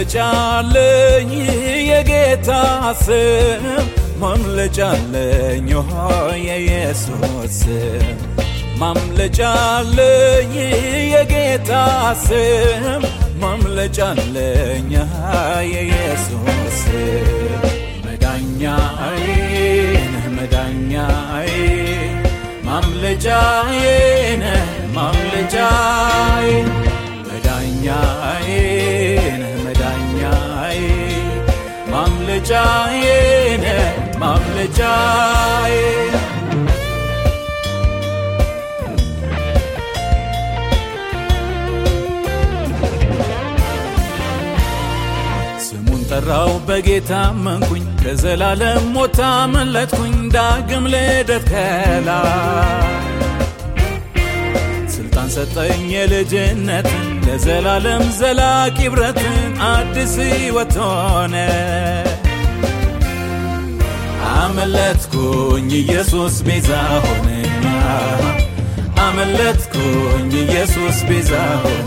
ማምለጫለኝ የጌታ ስም። ማምለጫለኝ የኢየሱስ ስም። ማምለጫለኝ የጌታ ስም። ማምለጫለኝ የኢየሱስ ስም። መዳኛዬ ነህ መዳኛዬ ማምለጫዬ ነህ ጠራው በጌታ መንኩኝ ከዘላለም ሞት አመለጥኩኝ ዳግም ልደት ከላይ። ስልጣን ሰጠኝ የልጅነትን ለዘላለም ዘላቂ ብረትን አዲስ ሕይወት ሆነ። አመለጥኩኝ ኢየሱስ ቤዛ ሆነኛ አመለጥኩኝ ኢየሱስ ቤዛ ሆነ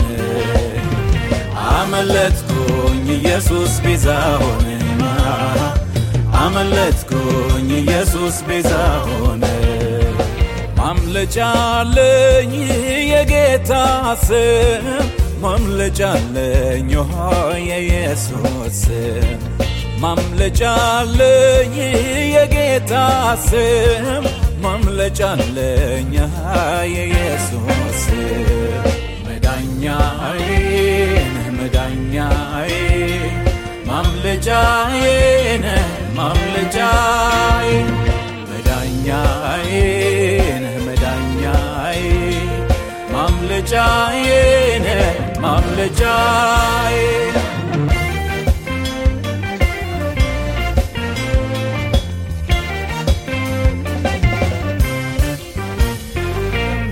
አመለጥኩኝ ኢየሱስ ቤዛ ሆነኛ አመለጥኩኝ ኢየሱስ ቤዛ ሆነ። ማምለጫለኝ የጌታ ስም። ማምለጫለኝ የኢየሱስ ስም። ማምለጫለኝ የጌታ ስም። ማምለጫለኝ የኢየሱስ ስም ነህ ማምለጫዬ መዳኛዬ ነህ መዳኛዬ ማምለጫዬ ነህ ማምለጫዬ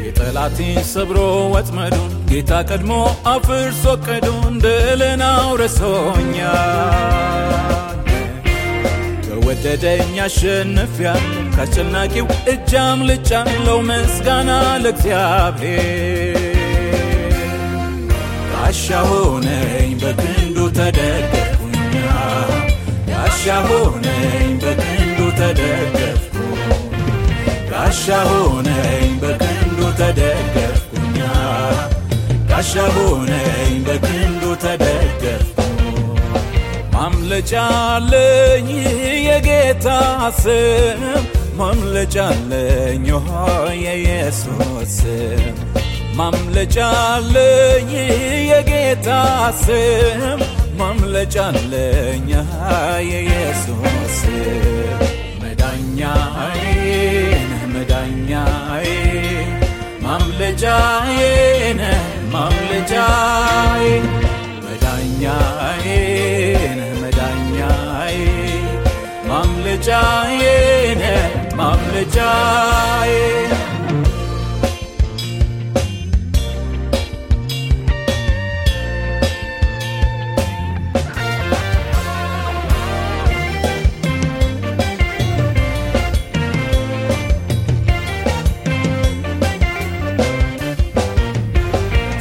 የጠላቴን ሰብሮ ወጥመዱን ጌታ ቀድሞ አፍርሶ ቀዱን ድልን አውርሶኛል። በወደደኝ አሸንፊያለሁ ከአስጨናቂው እጅ አምልጫለሁ። ምስጋና ለእግዚአብሔር። ጋሻ ሆነኝ በክንዱ ተደገፍኩኛ ጋሻ ሆነኝ በክንዱ ተደገፍኩ ጋሻ ሆነኝ በክንዱ ተደገፍኩኛ ጋሻ ሆነኝ በክንዱ ተደገፍኩ ማምለጫለኝ የጌታ ስም። ማምለጫለኝ የኢየሱስ ስም። ማምለጫለኝ የጌታ ስም። ማምለጫለኝ የኢየሱስ ስም። መዳኛዬ መዳኛዬ ማምለጫዬ ማምለጫዬ መዳኛዬ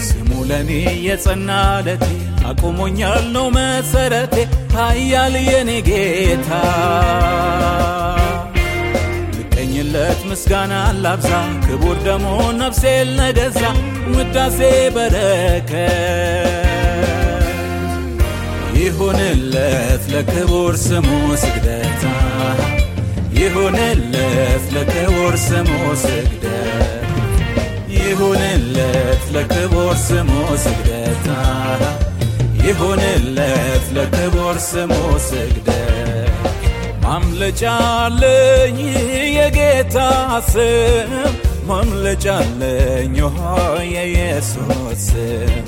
ስሙ ለኔ የጸና ለቴ አቁሞኛል ነው መሰረቴ ኃያል የኔ ጌታ ልቀኝለት ምስጋና ላብዛ። ክቡር ደሞ ነፍሴን ለገዛ ውዳሴ በረከት። ይሁንለት ለክቡር ስሙ ስግደታ። ይሁንለት ለክቡር ስሙ ስግደት። ይሁንለት ለክቡር ስሙ ስግደታ። ይሁንለት ለክቡር ስሙ ስግደት ማምለጫለኝ የጌታ ስም። ማምለጫለኝ የኢየሱስ ስም።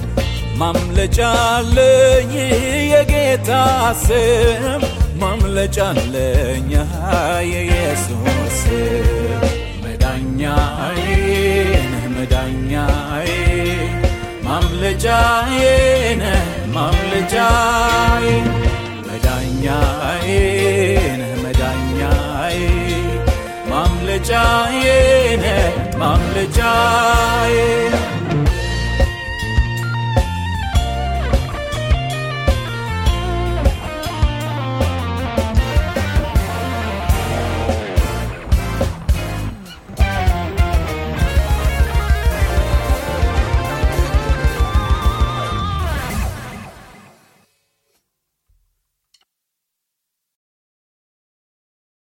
ማምለጫለኝ የጌታ ስም። ማምለጫለኝ የኢየሱስ ስም መዳኛዬ ማምለጫዬ ነህ ማምለጫዬ